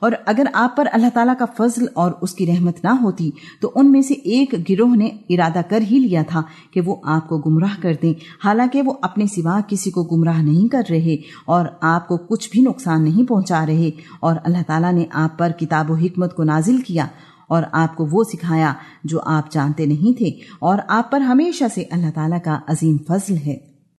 اور اگر آپ پر اللہ تعالیٰ کا فضل اور اس کی رحمت نہ ہوتی، تو ان میں سے ایک گروہ نے ارادہ کر ہی لیا تھا کہ وہ آپ کو گمراہ کر دیں۔ حالانکہ وہ اپنے سوا کسی کو گمراہ نہیں کر رہے اور آپ کو کچھ بھی نقصان نہیں پہنچا رہے۔ اور اللہ تعالیٰ نے آپ پر کتاب و حکمت کو نازل کیا اور آپ کو وہ سکھایا جو آپ جانتے نہیں تھے۔ اور آپ پر ہمیشہ سے اللہ تعالیٰ کا عظیم فضل ہے۔